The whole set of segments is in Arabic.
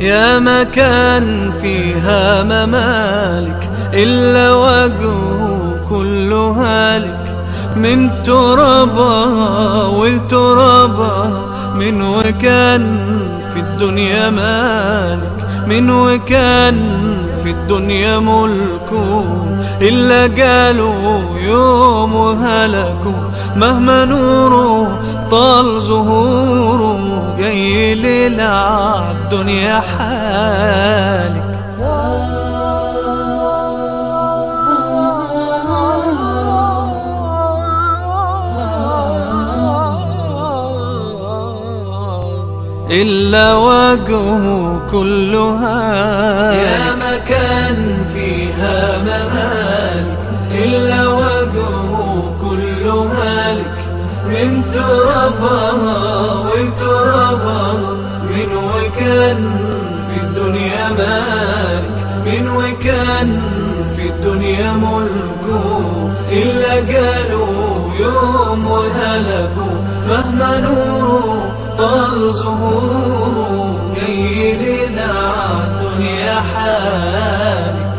يا مكان فيها ممالك إلا وجهه كل هالك. من ترابها والترابها من وكان في الدنيا مالك. من وكان في الدنيا ملكه إلا قالوا يوم هلكوا. مهما نوره طال ظهوره جاي ليلة عالدنيا حالك. إلا وجهه كلها. يا مكان فيها ممالك. إلا وجهه كل هالك من ترابها وكان في الدنيا مالك من وكان في الدنيا ملكه إلا قالوا يوم وهلكوا مهما نوره طال ظهوره جاي الدنيا حالك.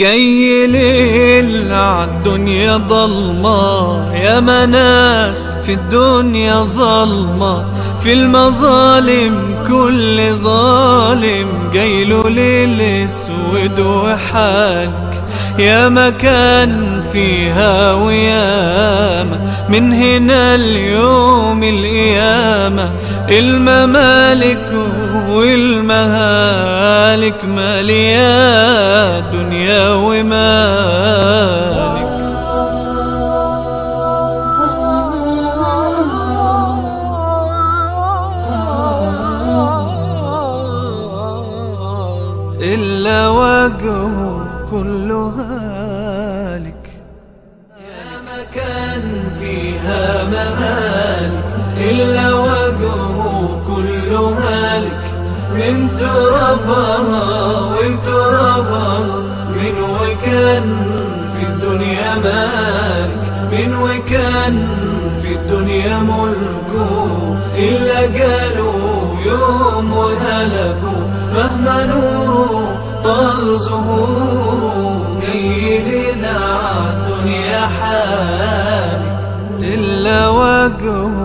جاي ليل عالدنيا ضلمة يا مناس في الدنيا ظلمة في المظالم كل ظالم جاي له ليل اسود وحالك يا مكان فيها وياما من هنا اليوم القيامة الممالك والمهالك مالية دنيا ومالك إلا وجهه كله هالك يا مكان فيها ممالك. إلا وجهه كل هالك من ترابها وترابها من وكان في الدنيا مالك من وكان في الدنيا ملكه. إلا قالوا يوم وهلكوا مهما نوره طال ظهوره جيد الدنيا حالك. إلا وجهه